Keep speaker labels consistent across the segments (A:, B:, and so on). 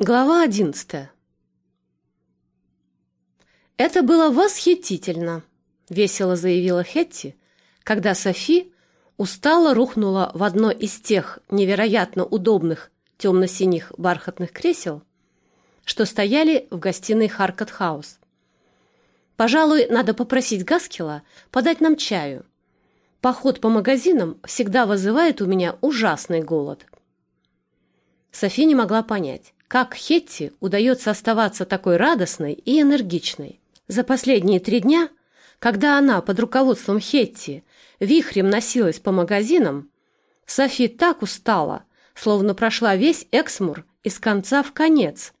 A: Глава одиннадцатая. «Это было восхитительно», — весело заявила Хетти, когда Софи устало рухнула в одно из тех невероятно удобных темно-синих бархатных кресел, что стояли в гостиной Харкот-хаус. «Пожалуй, надо попросить Гаскила подать нам чаю. Поход по магазинам всегда вызывает у меня ужасный голод». Софи не могла понять, как Хетти удается оставаться такой радостной и энергичной? За последние три дня, когда она под руководством Хетти вихрем носилась по магазинам, Софи так устала, словно прошла весь Эксмур из конца в конец.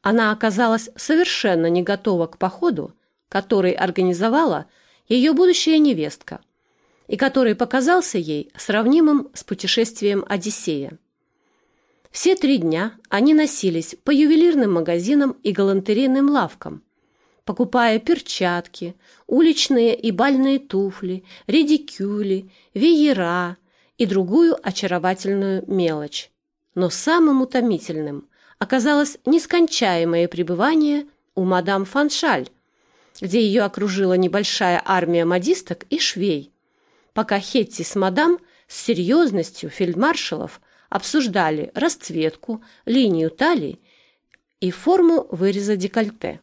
A: Она оказалась совершенно не готова к походу, который организовала ее будущая невестка и который показался ей сравнимым с путешествием Одиссея. Все три дня они носились по ювелирным магазинам и галантерейным лавкам, покупая перчатки, уличные и бальные туфли, редикюли, веера и другую очаровательную мелочь. Но самым утомительным оказалось нескончаемое пребывание у мадам Фаншаль, где ее окружила небольшая армия модисток и швей, пока Хетти с мадам с серьезностью фельдмаршалов обсуждали расцветку, линию талии и форму выреза декольте.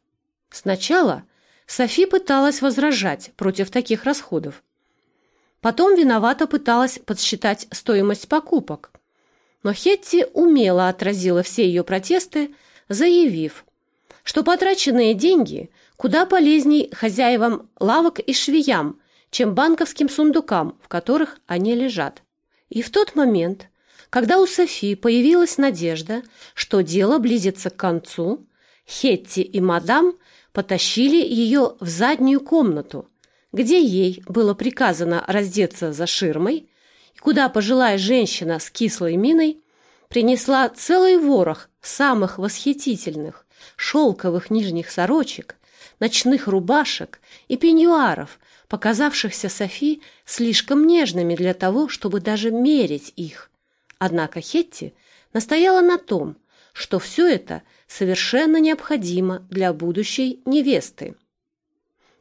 A: Сначала Софи пыталась возражать против таких расходов. Потом виновато пыталась подсчитать стоимость покупок. Но Хетти умело отразила все ее протесты, заявив, что потраченные деньги куда полезней хозяевам лавок и швеям, чем банковским сундукам, в которых они лежат. И в тот момент, когда у Софи появилась надежда, что дело близится к концу, Хетти и мадам потащили ее в заднюю комнату, где ей было приказано раздеться за ширмой, и куда пожилая женщина с кислой миной принесла целый ворох самых восхитительных шелковых нижних сорочек, ночных рубашек и пеньюаров, показавшихся Софи слишком нежными для того, чтобы даже мерить их. Однако Хетти настояла на том, что все это совершенно необходимо для будущей невесты.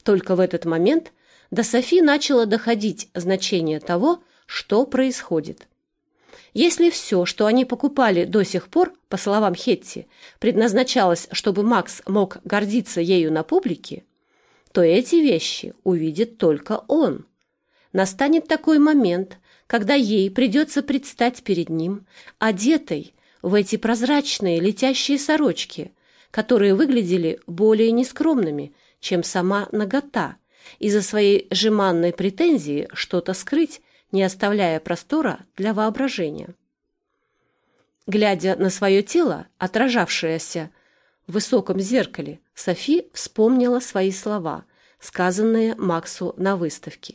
A: Только в этот момент до Софи начало доходить значение того, что происходит. Если все, что они покупали до сих пор, по словам Хетти, предназначалось, чтобы Макс мог гордиться ею на публике, то эти вещи увидит только он. Настанет такой момент, когда ей придется предстать перед ним, одетой в эти прозрачные летящие сорочки, которые выглядели более нескромными, чем сама нагота, из-за своей жеманной претензии что-то скрыть, не оставляя простора для воображения. Глядя на свое тело, отражавшееся в высоком зеркале, Софи вспомнила свои слова, сказанные Максу на выставке,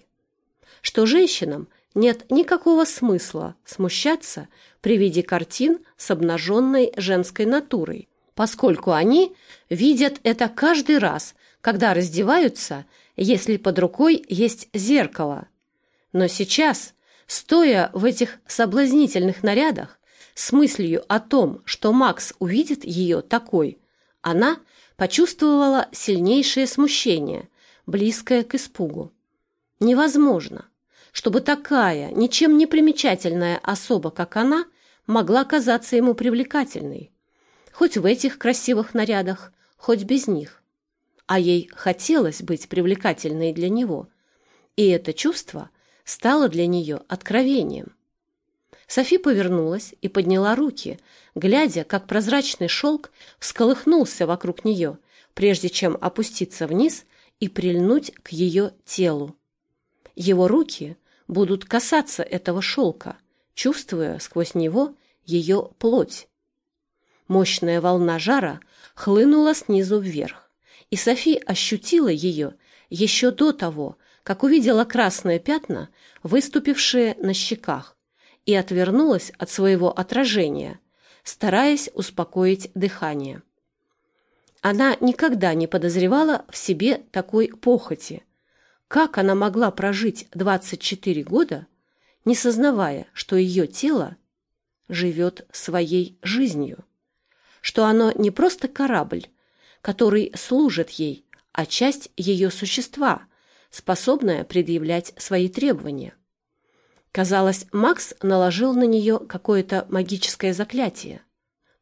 A: что женщинам нет никакого смысла смущаться при виде картин с обнаженной женской натурой, поскольку они видят это каждый раз, когда раздеваются, если под рукой есть зеркало. Но сейчас, стоя в этих соблазнительных нарядах, с мыслью о том, что Макс увидит ее такой, она почувствовала сильнейшее смущение, близкое к испугу. Невозможно чтобы такая, ничем не примечательная особа, как она, могла казаться ему привлекательной. Хоть в этих красивых нарядах, хоть без них. А ей хотелось быть привлекательной для него. И это чувство стало для нее откровением. Софи повернулась и подняла руки, глядя, как прозрачный шелк всколыхнулся вокруг нее, прежде чем опуститься вниз и прильнуть к ее телу. Его руки будут касаться этого шелка, чувствуя сквозь него ее плоть. Мощная волна жара хлынула снизу вверх, и Софи ощутила ее еще до того, как увидела красные пятна, выступившие на щеках, и отвернулась от своего отражения, стараясь успокоить дыхание. Она никогда не подозревала в себе такой похоти, как она могла прожить 24 года, не сознавая, что ее тело живет своей жизнью? что оно не просто корабль, который служит ей, а часть ее существа, способная предъявлять свои требования. Казалось, Макс наложил на нее какое-то магическое заклятие,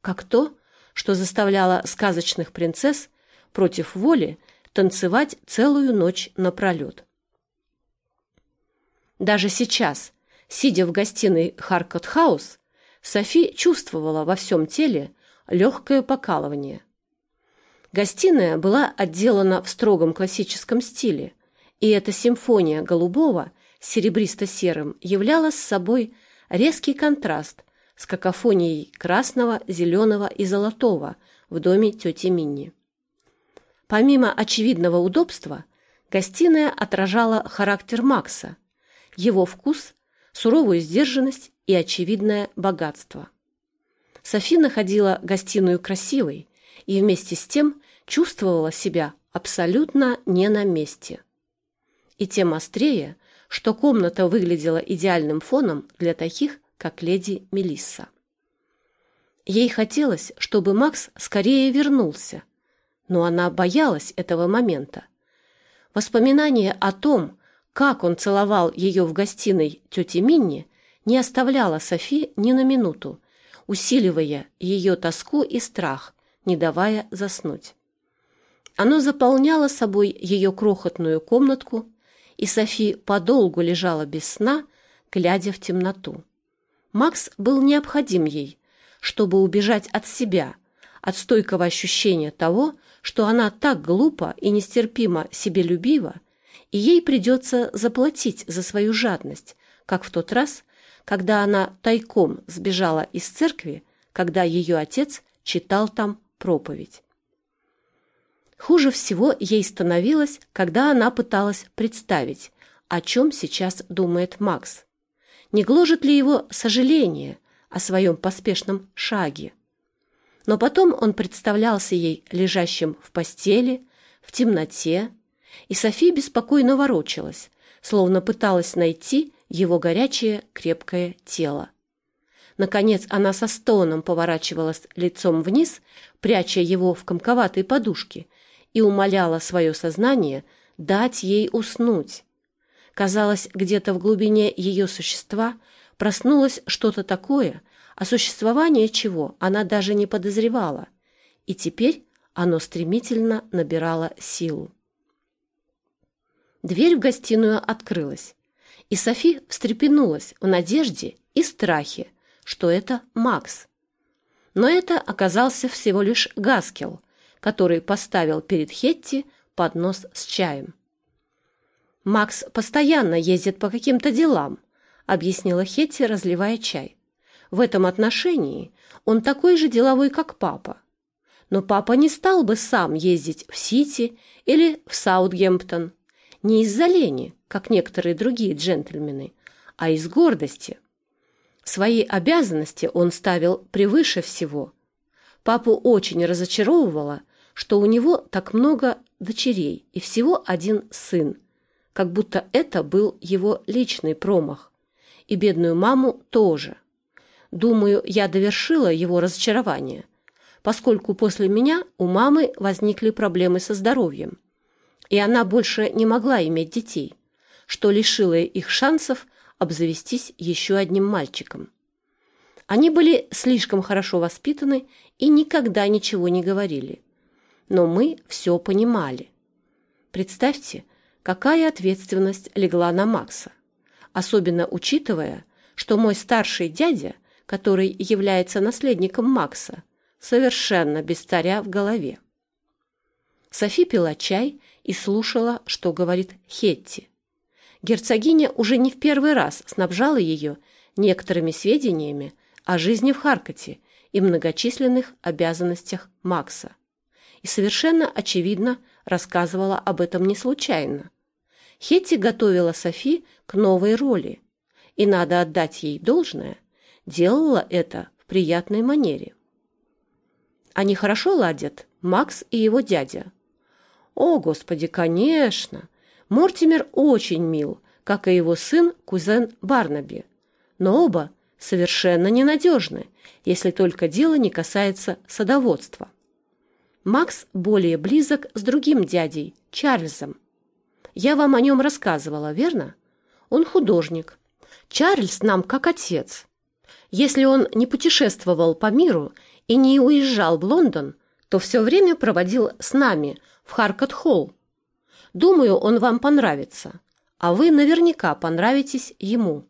A: как то, что заставляло сказочных принцесс против воли танцевать целую ночь напролет. Даже сейчас, сидя в гостиной Харкот-хаус, Софи чувствовала во всем теле легкое покалывание. Гостиная была отделана в строгом классическом стиле, и эта симфония голубого с серебристо-серым являла с собой резкий контраст с какофонией красного, зеленого и золотого в доме тети Минни. Помимо очевидного удобства, гостиная отражала характер Макса, его вкус, суровую сдержанность и очевидное богатство. Софи находила гостиную красивой и вместе с тем чувствовала себя абсолютно не на месте. И тем острее, что комната выглядела идеальным фоном для таких, как леди Мелисса. Ей хотелось, чтобы Макс скорее вернулся, но она боялась этого момента. Воспоминание о том, как он целовал ее в гостиной тети Минни, не оставляло Софи ни на минуту, усиливая ее тоску и страх, не давая заснуть. Оно заполняло собой ее крохотную комнатку, и Софи подолгу лежала без сна, глядя в темноту. Макс был необходим ей, чтобы убежать от себя, от стойкого ощущения того, что она так глупо и нестерпимо себелюбива, и ей придется заплатить за свою жадность, как в тот раз, когда она тайком сбежала из церкви, когда ее отец читал там проповедь. Хуже всего ей становилось, когда она пыталась представить, о чем сейчас думает Макс. Не гложет ли его сожаление о своем поспешном шаге? Но потом он представлялся ей лежащим в постели, в темноте, и София беспокойно ворочалась, словно пыталась найти его горячее крепкое тело. Наконец она со стоном поворачивалась лицом вниз, пряча его в комковатой подушке, и умоляла свое сознание дать ей уснуть. Казалось, где-то в глубине ее существа проснулось что-то такое, о существовании чего она даже не подозревала, и теперь оно стремительно набирало силу. Дверь в гостиную открылась, и Софи встрепенулась в надежде и страхе, что это Макс. Но это оказался всего лишь Гаскел, который поставил перед Хетти поднос с чаем. «Макс постоянно ездит по каким-то делам», — объяснила Хетти, разливая чай. «В этом отношении он такой же деловой, как папа. Но папа не стал бы сам ездить в Сити или в Саутгемптон. Не из-за лени, как некоторые другие джентльмены, а из гордости. Свои обязанности он ставил превыше всего. Папу очень разочаровывало, что у него так много дочерей и всего один сын, как будто это был его личный промах. И бедную маму тоже. Думаю, я довершила его разочарование, поскольку после меня у мамы возникли проблемы со здоровьем, и она больше не могла иметь детей, что лишило их шансов обзавестись еще одним мальчиком. Они были слишком хорошо воспитаны и никогда ничего не говорили но мы все понимали. Представьте, какая ответственность легла на Макса, особенно учитывая, что мой старший дядя, который является наследником Макса, совершенно без царя в голове. Софи пила чай и слушала, что говорит Хетти. Герцогиня уже не в первый раз снабжала ее некоторыми сведениями о жизни в Харкоте и многочисленных обязанностях Макса и совершенно очевидно рассказывала об этом не случайно. Хетти готовила Софи к новой роли, и, надо отдать ей должное, делала это в приятной манере. Они хорошо ладят, Макс и его дядя. О, Господи, конечно! Мортимер очень мил, как и его сын, кузен Барнаби, но оба совершенно ненадежны, если только дело не касается садоводства. Макс более близок с другим дядей, Чарльзом. Я вам о нем рассказывала, верно? Он художник. Чарльз нам как отец. Если он не путешествовал по миру и не уезжал в Лондон, то все время проводил с нами в Харкот-Холл. Думаю, он вам понравится, а вы наверняка понравитесь ему.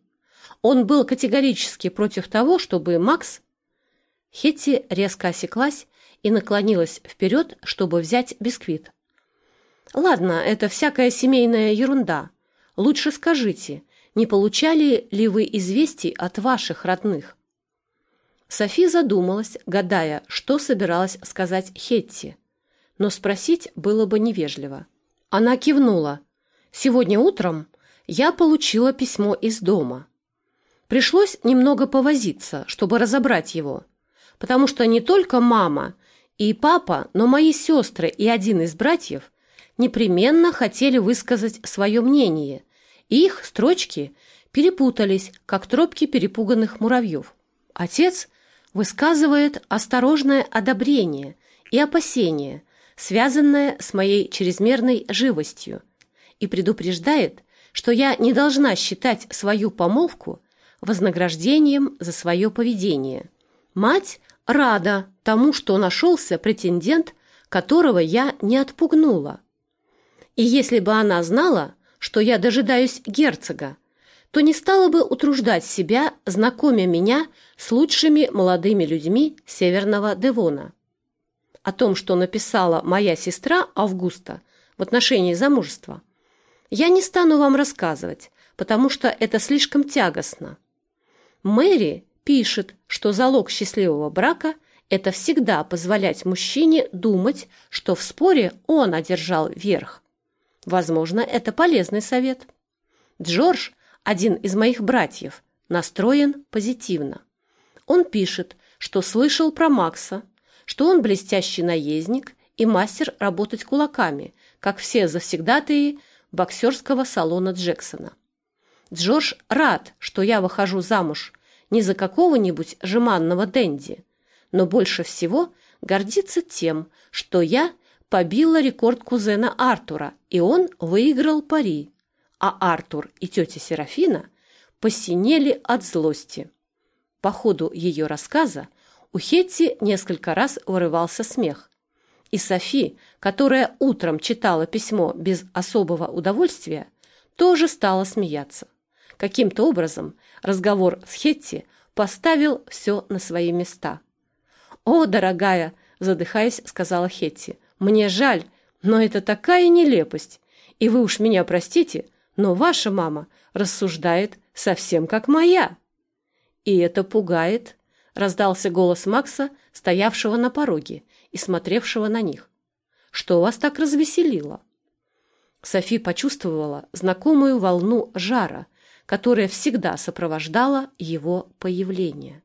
A: Он был категорически против того, чтобы Макс... Хетти резко осеклась и наклонилась вперед, чтобы взять бисквит. «Ладно, это всякая семейная ерунда. Лучше скажите, не получали ли вы известий от ваших родных?» Софи задумалась, гадая, что собиралась сказать Хетти. Но спросить было бы невежливо. Она кивнула. «Сегодня утром я получила письмо из дома. Пришлось немного повозиться, чтобы разобрать его, потому что не только мама и папа, но мои сестры и один из братьев непременно хотели высказать свое мнение, и их строчки перепутались, как тропки перепуганных муравьев. Отец высказывает осторожное одобрение и опасение, связанное с моей чрезмерной живостью, и предупреждает, что я не должна считать свою помолвку вознаграждением за свое поведение. Мать рада тому, что нашелся претендент, которого я не отпугнула. И если бы она знала, что я дожидаюсь герцога, то не стала бы утруждать себя, знакомя меня с лучшими молодыми людьми Северного Девона. О том, что написала моя сестра Августа в отношении замужества, я не стану вам рассказывать, потому что это слишком тягостно. Мэри пишет, что залог счастливого брака – это всегда позволять мужчине думать, что в споре он одержал верх. Возможно, это полезный совет. Джордж, один из моих братьев, настроен позитивно. Он пишет, что слышал про Макса, что он блестящий наездник и мастер работать кулаками, как все завсегдатые боксерского салона Джексона. Джордж рад, что я выхожу замуж не за какого-нибудь жеманного денди, но больше всего гордится тем, что я побила рекорд кузена Артура, и он выиграл пари, а Артур и тетя Серафина посинели от злости. По ходу ее рассказа у Хетти несколько раз вырывался смех. И Софи, которая утром читала письмо без особого удовольствия, тоже стала смеяться. Каким-то образом разговор с Хетти поставил все на свои места. «О, дорогая!» – задыхаясь, сказала Хетти. «Мне жаль, но это такая нелепость. И вы уж меня простите, но ваша мама рассуждает совсем как моя». «И это пугает», – раздался голос Макса, стоявшего на пороге и смотревшего на них. «Что вас так развеселило?» Софи почувствовала знакомую волну жара, которая всегда сопровождала его появление.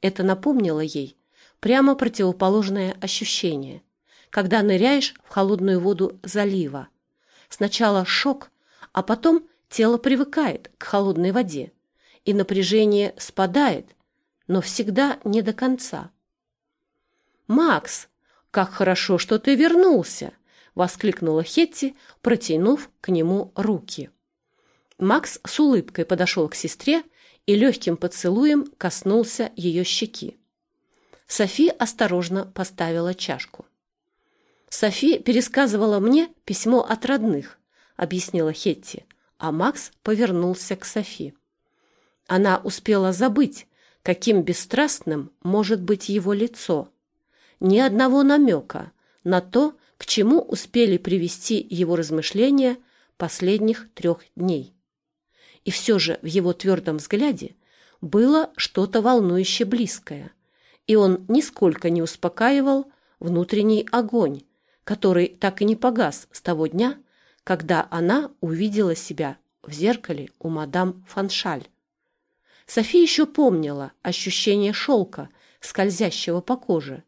A: Это напомнило ей прямо противоположное ощущение, когда ныряешь в холодную воду залива. Сначала шок, а потом тело привыкает к холодной воде, и напряжение спадает, но всегда не до конца. «Макс, как хорошо, что ты вернулся!» — воскликнула Хетти, протянув к нему руки. Макс с улыбкой подошел к сестре и легким поцелуем коснулся ее щеки. Софи осторожно поставила чашку. «Софи пересказывала мне письмо от родных», — объяснила Хетти, а Макс повернулся к Софи. Она успела забыть, каким бесстрастным может быть его лицо. Ни одного намека на то, к чему успели привести его размышления последних трех дней и все же в его твердом взгляде было что-то волнующе близкое, и он нисколько не успокаивал внутренний огонь, который так и не погас с того дня, когда она увидела себя в зеркале у мадам Фаншаль. Софи еще помнила ощущение шелка, скользящего по коже,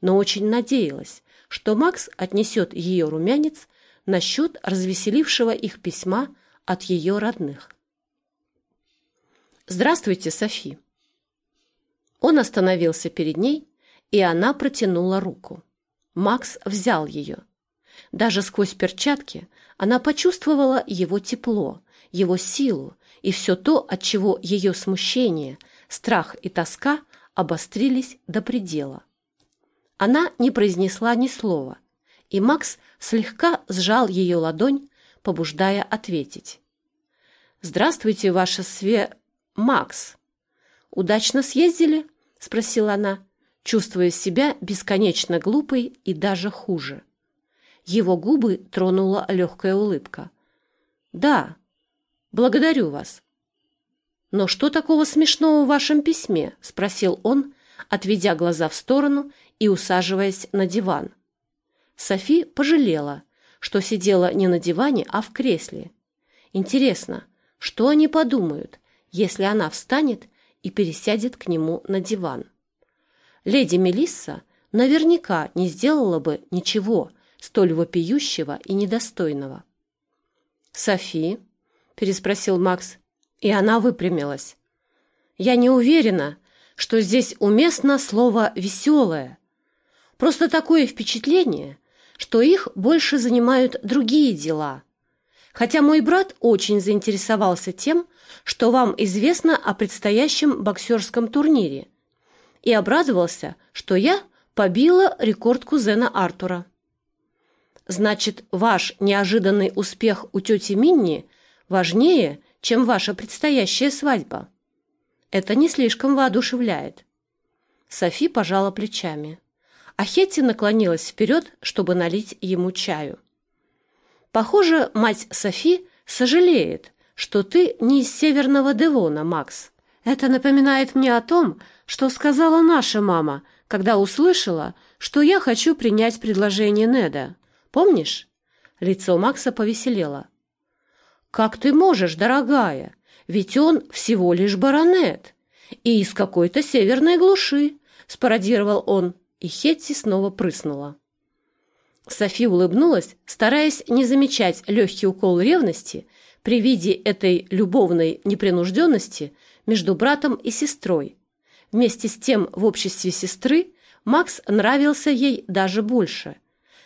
A: но очень надеялась, что Макс отнесет ее румянец насчет развеселившего их письма от ее родных. «Здравствуйте, Софи!» Он остановился перед ней, и она протянула руку. Макс взял ее. Даже сквозь перчатки она почувствовала его тепло, его силу и все то, от чего ее смущение, страх и тоска обострились до предела. Она не произнесла ни слова, и Макс слегка сжал ее ладонь, побуждая ответить. «Здравствуйте, ваша све... Макс!» «Удачно съездили?» — спросила она, чувствуя себя бесконечно глупой и даже хуже. Его губы тронула легкая улыбка. «Да, благодарю вас». «Но что такого смешного в вашем письме?» — спросил он, отведя глаза в сторону и усаживаясь на диван. Софи пожалела, что сидела не на диване, а в кресле. Интересно, что они подумают, если она встанет и пересядет к нему на диван? Леди Мелисса наверняка не сделала бы ничего столь вопиющего и недостойного. «Софи?» — переспросил Макс, и она выпрямилась. «Я не уверена, что здесь уместно слово «веселое». Просто такое впечатление, что их больше занимают другие дела. Хотя мой брат очень заинтересовался тем, что вам известно о предстоящем боксерском турнире, и обрадовался, что я побила рекорд кузена Артура. Значит, ваш неожиданный успех у тети Минни важнее, чем ваша предстоящая свадьба. Это не слишком воодушевляет. Софи пожала плечами а Хетти наклонилась вперед, чтобы налить ему чаю. «Похоже, мать Софи сожалеет, что ты не из Северного Девона, Макс. Это напоминает мне о том, что сказала наша мама, когда услышала, что я хочу принять предложение Неда. Помнишь?» Лицо Макса повеселело. «Как ты можешь, дорогая? Ведь он всего лишь баронет. И из какой-то северной глуши», — спародировал он и Хетти снова прыснула. Софи улыбнулась, стараясь не замечать легкий укол ревности при виде этой любовной непринужденности между братом и сестрой. Вместе с тем в обществе сестры Макс нравился ей даже больше.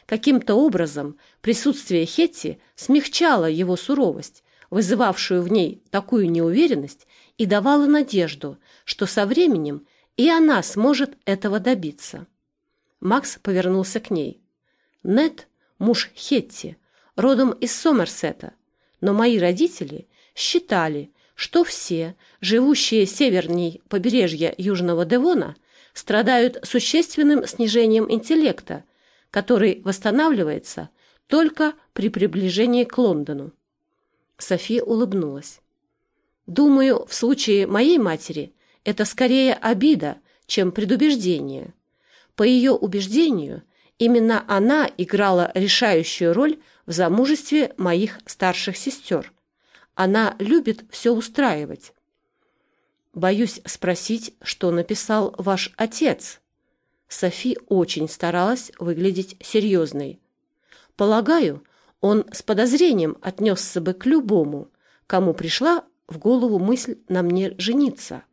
A: Каким-то образом присутствие Хетти смягчало его суровость, вызывавшую в ней такую неуверенность и давало надежду, что со временем и она сможет этого добиться. Макс повернулся к ней. Нет, муж Хетти, родом из Сомерсета, но мои родители считали, что все, живущие северней побережья Южного Девона, страдают существенным снижением интеллекта, который восстанавливается только при приближении к Лондону. София улыбнулась. Думаю, в случае моей матери это скорее обида, чем предубеждение. По ее убеждению, именно она играла решающую роль в замужестве моих старших сестер. Она любит все устраивать. Боюсь спросить, что написал ваш отец. Софи очень старалась выглядеть серьезной. Полагаю, он с подозрением отнесся бы к любому, кому пришла в голову мысль на мне жениться.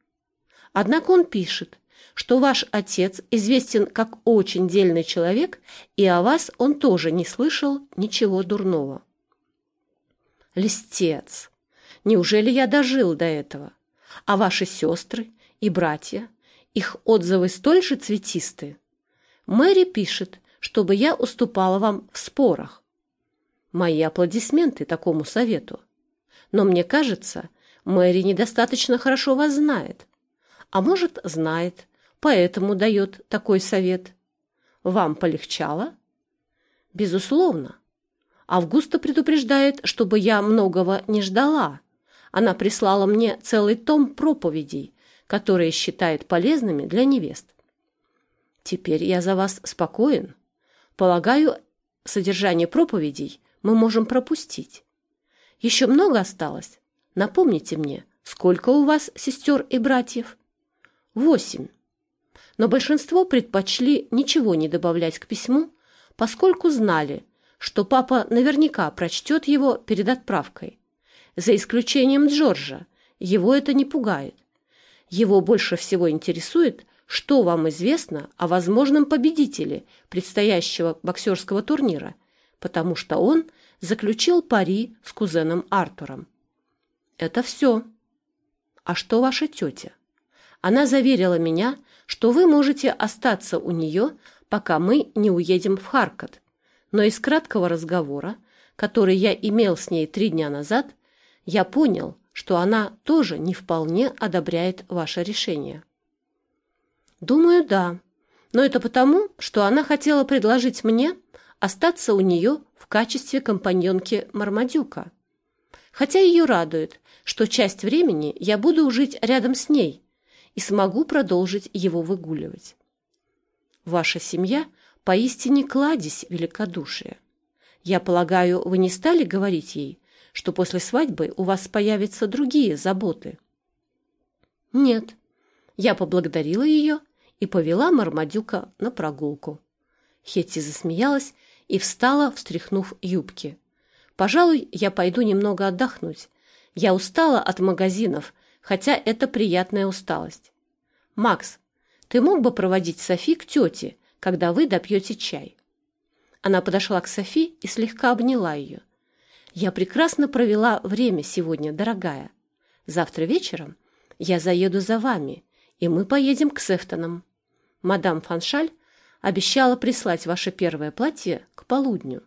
A: Однако он пишет, что ваш отец известен как очень дельный человек, и о вас он тоже не слышал ничего дурного. Листец! Неужели я дожил до этого? А ваши сестры и братья, их отзывы столь же цветисты? Мэри пишет, чтобы я уступала вам в спорах. Мои аплодисменты такому совету. Но мне кажется, Мэри недостаточно хорошо вас знает. А может, знает, поэтому дает такой совет. Вам полегчало? Безусловно. Августа предупреждает, чтобы я многого не ждала. Она прислала мне целый том проповедей, которые считает полезными для невест. Теперь я за вас спокоен. Полагаю, содержание проповедей мы можем пропустить. Еще много осталось? Напомните мне, сколько у вас сестер и братьев? Восемь но большинство предпочли ничего не добавлять к письму, поскольку знали, что папа наверняка прочтет его перед отправкой. За исключением Джорджа, его это не пугает. Его больше всего интересует, что вам известно о возможном победителе предстоящего боксерского турнира, потому что он заключил пари с кузеном Артуром. Это все. А что ваша тетя? Она заверила меня, что вы можете остаться у нее, пока мы не уедем в Харкот. Но из краткого разговора, который я имел с ней три дня назад, я понял, что она тоже не вполне одобряет ваше решение. Думаю, да. Но это потому, что она хотела предложить мне остаться у нее в качестве компаньонки Мармадюка. Хотя ее радует, что часть времени я буду жить рядом с ней и смогу продолжить его выгуливать. Ваша семья поистине кладезь великодушия. Я полагаю, вы не стали говорить ей, что после свадьбы у вас появятся другие заботы? Нет. Я поблагодарила ее и повела Мармадюка на прогулку. Хетти засмеялась и встала, встряхнув юбки. «Пожалуй, я пойду немного отдохнуть. Я устала от магазинов, хотя это приятная усталость. Макс, ты мог бы проводить Софи к тете, когда вы допьете чай?» Она подошла к Софи и слегка обняла ее. «Я прекрасно провела время сегодня, дорогая. Завтра вечером я заеду за вами, и мы поедем к Сефтонам. Мадам Фаншаль обещала прислать ваше первое платье к полудню.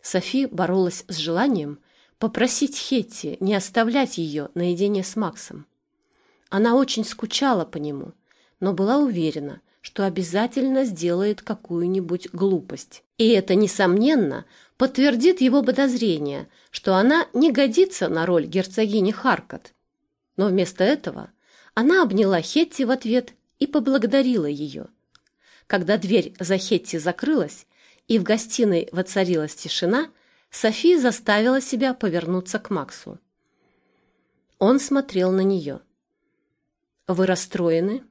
A: Софи боролась с желанием попросить Хетти не оставлять ее наедине с Максом. Она очень скучала по нему, но была уверена, что обязательно сделает какую-нибудь глупость. И это, несомненно, подтвердит его подозрение, что она не годится на роль герцогини Харкот. Но вместо этого она обняла Хетти в ответ и поблагодарила ее. Когда дверь за Хетти закрылась и в гостиной воцарилась тишина, София заставила себя повернуться к Максу. Он смотрел на нее. «Вы расстроены?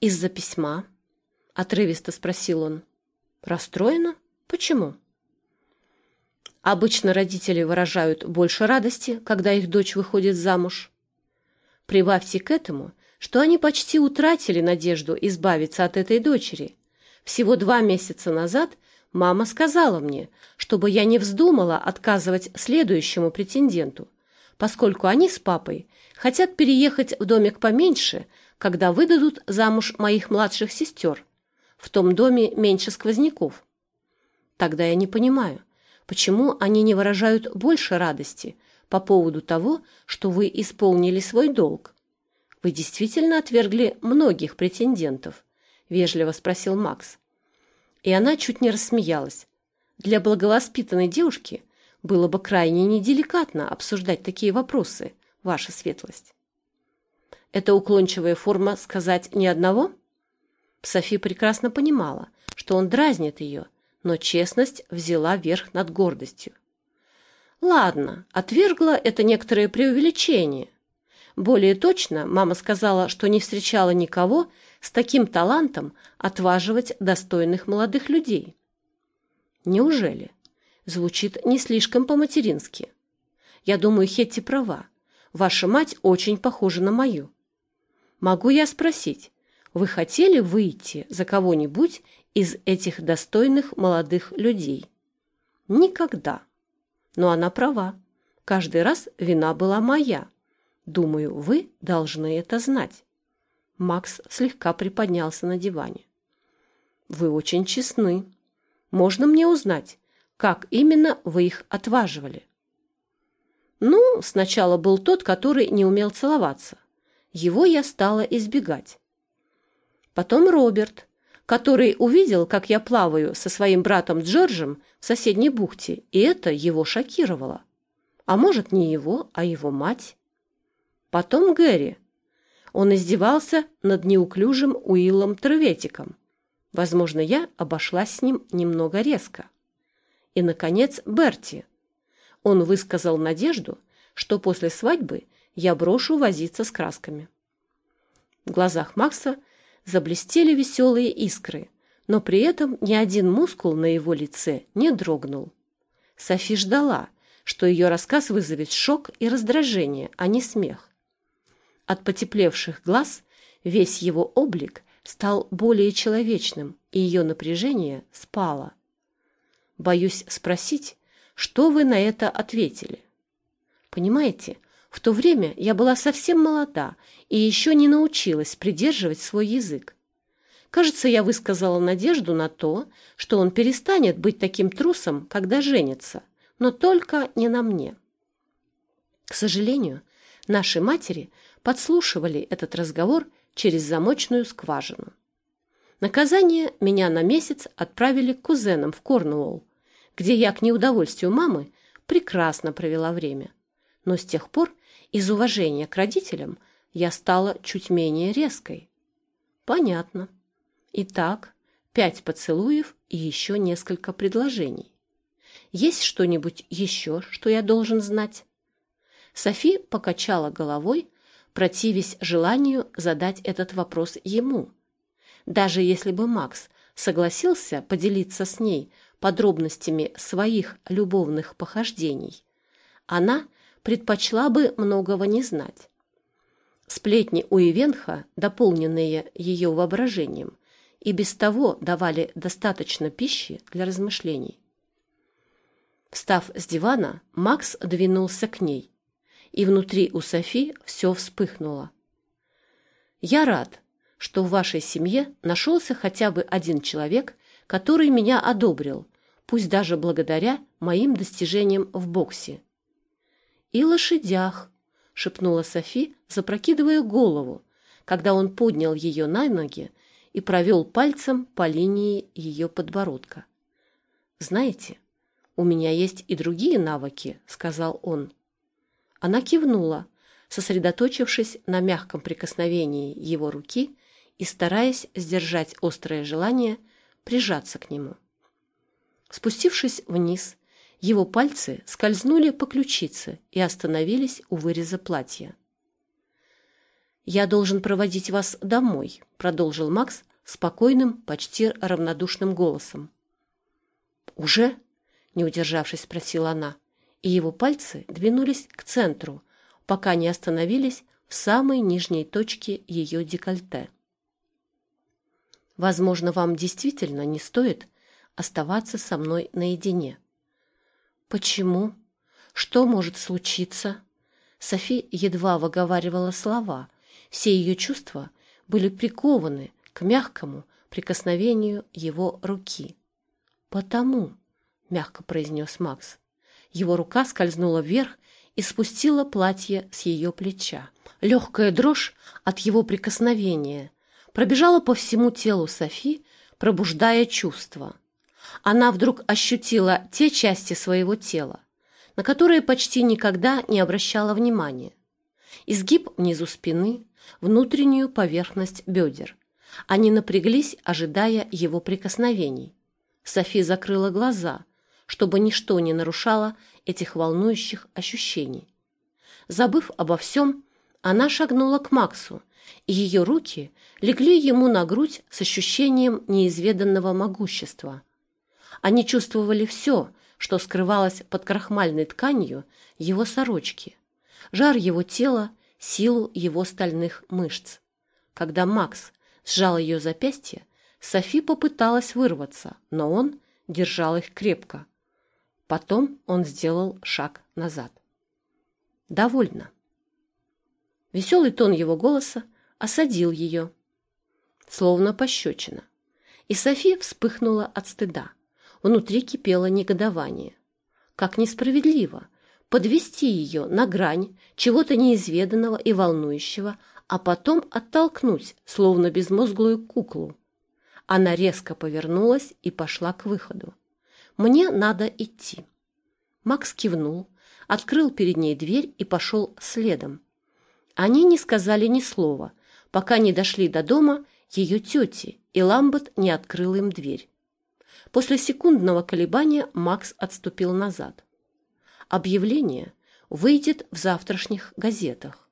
A: Из-за письма?» — отрывисто спросил он. «Расстроена? Почему?» Обычно родители выражают больше радости, когда их дочь выходит замуж. Прибавьте к этому, что они почти утратили надежду избавиться от этой дочери. Всего два месяца назад мама сказала мне, чтобы я не вздумала отказывать следующему претенденту, поскольку они с папой хотят переехать в домик поменьше, когда выдадут замуж моих младших сестер. В том доме меньше сквозняков. Тогда я не понимаю, почему они не выражают больше радости по поводу того, что вы исполнили свой долг, «Вы действительно отвергли многих претендентов?» — вежливо спросил Макс. И она чуть не рассмеялась. Для благовоспитанной девушки было бы крайне неделикатно обсуждать такие вопросы, ваша светлость. Это уклончивая форма сказать «ни одного»? Софи прекрасно понимала, что он дразнит ее, но честность взяла верх над гордостью. Ладно, отвергла это некоторое преувеличение, более точно, мама сказала, что не встречала никого с таким талантом отваживать достойных молодых людей. Неужели? Звучит не слишком по-матерински. Я думаю, Хетти права. Ваша мать очень похожа на мою. Могу я спросить, вы хотели выйти за кого-нибудь из этих достойных молодых людей? Никогда. Но она права. Каждый раз вина была моя. Думаю, вы должны это знать. Макс слегка приподнялся на диване. Вы очень честны. Можно мне узнать, как именно вы их отваживали? Ну, сначала был тот, который не умел целоваться. Его я стала избегать. Потом Роберт, который увидел, как я плаваю со своим братом Джорджем в соседней бухте, и это его шокировало. А может, не его, а его мать. Потом Гэри. Он издевался над неуклюжим Уиллом Треветиком. Возможно, я обошлась с ним немного резко. И, наконец, Берти. Он высказал надежду, что после свадьбы я брошу возиться с красками. В глазах Макса заблестели веселые искры, но при этом ни один мускул на его лице не дрогнул. Софи ждала, что ее рассказ вызовет шок и раздражение, а не смех. От потеплевших глаз весь его облик стал более человечным, и ее напряжение спало. Боюсь спросить, что вы на это ответили? Понимаете, в то время я была совсем молода и еще не научилась придерживать свой язык. Кажется, я высказала надежду на то, что он перестанет быть таким трусом, когда женится, но только не на мне. К сожалению, наши матери подслушивали этот разговор через замочную скважину. Наказание меня на месяц отправили к кузенам в Корнуолл, где я, к неудовольствию мамы, прекрасно провела время. Но с тех пор, из уважения к родителям, я стала чуть менее резкой. Понятно. Итак, пять поцелуев и еще несколько предложений. Есть что-нибудь еще, что я должен знать? Софи покачала головой, противясь желанию задать этот вопрос ему. Даже если бы Макс согласился поделиться с ней подробностями своих любовных похождений, она предпочла бы многого не знать. Сплетни у Ивенха, дополненные ее воображением, и без того давали достаточно пищи для размышлений. Встав с дивана, Макс двинулся к ней, и внутри у Софи все вспыхнуло. «Я рад, что в вашей семье нашелся хотя бы один человек, который меня одобрил, пусть даже благодаря моим достижениям в боксе». «И лошадях», — шепнула Софи, запрокидывая голову, когда он поднял ее на ноги и провел пальцем по линии ее подбородка. «Знаете, у меня есть и другие навыки», — сказал он. Она кивнула, сосредоточившись на мягком прикосновении его руки и стараясь сдержать острое желание прижаться к нему. Спустившись вниз, его пальцы скользнули по ключице и остановились у выреза платья. «Я должен проводить вас домой», — продолжил Макс спокойным, почти равнодушным голосом. «Уже?» — не удержавшись, спросила она и его пальцы двинулись к центру, пока не остановились в самой нижней точке ее декольте. Возможно, вам действительно не стоит оставаться со мной наедине. Почему? Что может случиться? Софи едва выговаривала слова. Все ее чувства были прикованы к мягкому прикосновению его руки. «Потому», — мягко произнес Макс, его рука скользнула вверх и спустила платье с ее плеча. Легкая дрожь от его прикосновения пробежала по всему телу Софи, пробуждая чувства. Она вдруг ощутила те части своего тела, на которые почти никогда не обращала внимания. Изгиб внизу спины, внутреннюю поверхность бедер. Они напряглись, ожидая его прикосновений. Софи закрыла глаза, чтобы ничто не нарушало этих волнующих ощущений. Забыв обо всем, она шагнула к Максу, и ее руки легли ему на грудь с ощущением неизведанного могущества. Они чувствовали все, что скрывалось под крахмальной тканью его сорочки, жар его тела, силу его стальных мышц. Когда Макс сжал ее запястье, Софи попыталась вырваться, но он держал их крепко. Потом он сделал шаг назад. «Довольно». Веселый тон его голоса осадил ее, словно пощечина. И Софи вспыхнула от стыда. Внутри кипело негодование. Как несправедливо подвести ее на грань чего-то неизведанного и волнующего, а потом оттолкнуть, словно безмозглую куклу. Она резко повернулась и пошла к выходу. Мне надо идти. Макс кивнул, открыл перед ней дверь и пошел следом. Они не сказали ни слова, пока не дошли до дома ее тети, и Ламбет не открыл им дверь. После секундного колебания Макс отступил назад. Объявление выйдет в завтрашних газетах.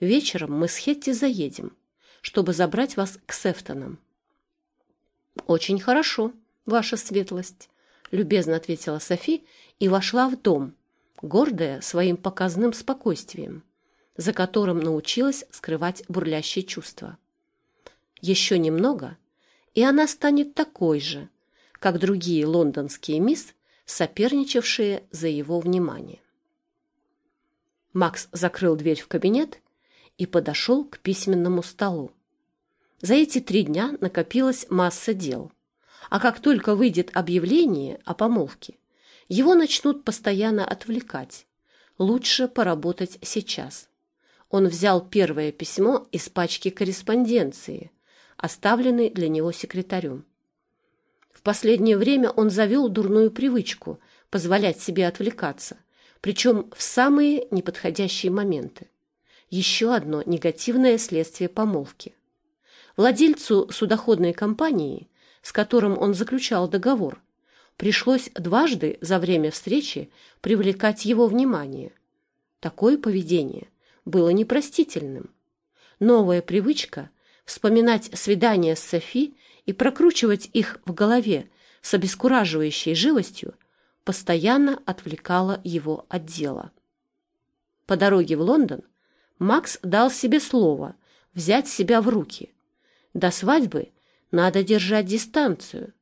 A: Вечером мы с Хетти заедем, чтобы забрать вас к Сефтонам. Очень хорошо, ваша светлость, — любезно ответила Софи и вошла в дом, гордая своим показным спокойствием. за которым научилась скрывать бурлящие чувства. Еще немного, и она станет такой же, как другие лондонские мисс, соперничавшие за его внимание. Макс закрыл дверь в кабинет и подошел к письменному столу. За эти три дня накопилась масса дел, а как только выйдет объявление о помолвке, его начнут постоянно отвлекать. Лучше поработать сейчас. Он взял первое письмо из пачки корреспонденции, оставленной для него секретарем. В последнее время он завел дурную привычку позволять себе отвлекаться, причем в самые неподходящие моменты. Еще одно негативное следствие помолвки. Владельцу судоходной компании, с которым он заключал договор, пришлось дважды за время встречи привлекать его внимание. Такое поведение было непростительным. Новая привычка вспоминать свидания с Софи и прокручивать их в голове с обескураживающей живостью постоянно отвлекала его от дела. По дороге в Лондон Макс дал себе слово взять себя в руки. До свадьбы надо держать дистанцию,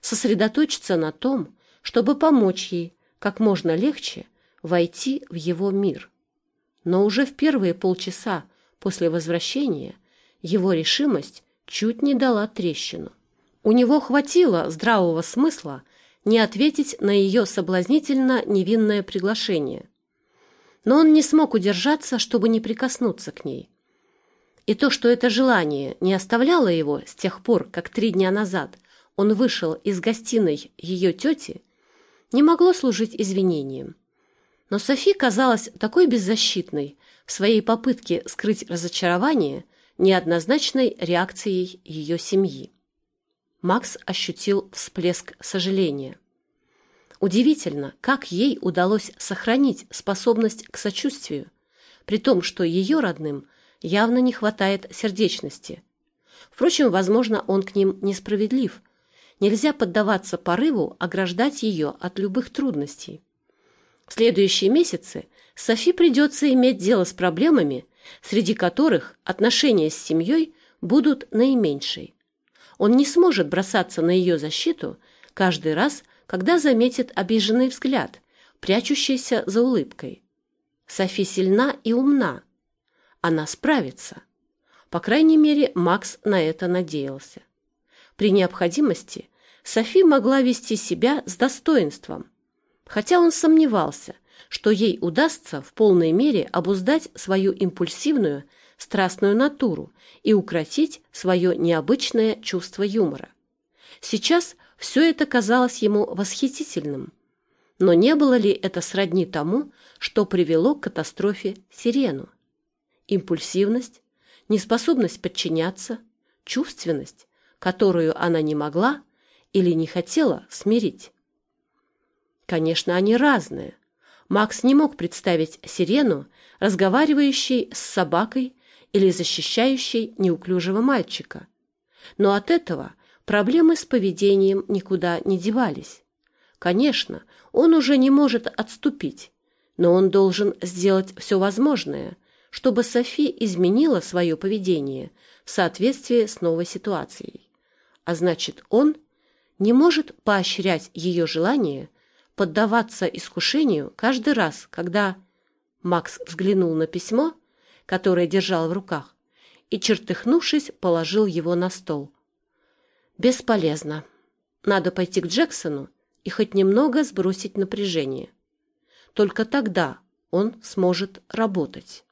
A: сосредоточиться на том, чтобы помочь ей как можно легче войти в его мир. Но уже в первые полчаса после возвращения его решимость чуть не дала трещину. У него хватило здравого смысла не ответить на ее соблазнительно невинное приглашение. Но он не смог удержаться, чтобы не прикоснуться к ней. И то, что это желание не оставляло его с тех пор, как три дня назад он вышел из гостиной ее тети, не могло служить извинением. Но Софи казалась такой беззащитной в своей попытке скрыть разочарование неоднозначной реакцией ее семьи. Макс ощутил всплеск сожаления. Удивительно, как ей удалось сохранить способность к сочувствию, при том, что ее родным явно не хватает сердечности. Впрочем, возможно, он к ним несправедлив, Нельзя поддаваться порыву ограждать ее от любых трудностей. В следующие месяцы Софи придется иметь дело с проблемами, среди которых отношения с семьей будут наименьшей. Он не сможет бросаться на ее защиту каждый раз, когда заметит обиженный взгляд, прячущийся за улыбкой. Софи сильна и умна. Она справится. По крайней мере, Макс на это надеялся. При необходимости Софи могла вести себя с достоинством, хотя он сомневался, что ей удастся в полной мере обуздать свою импульсивную, страстную натуру и укротить свое необычное чувство юмора. Сейчас все это казалось ему восхитительным. Но не было ли это сродни тому, что привело к катастрофе Сирену? Импульсивность, неспособность подчиняться, чувственность, которую она не могла или не хотела смирить. Конечно, они разные. Макс не мог представить сирену, разговаривающей с собакой или защищающей неуклюжего мальчика. Но от этого проблемы с поведением никуда не девались. Конечно, он уже не может отступить, но он должен сделать все возможное, чтобы Софи изменила свое поведение в соответствии с новой ситуацией а значит, он не может поощрять ее желание поддаваться искушению каждый раз, когда Макс взглянул на письмо, которое держал в руках, и, чертыхнувшись, положил его на стол. Бесполезно. Надо пойти к Джексону и хоть немного сбросить напряжение. Только тогда он сможет работать.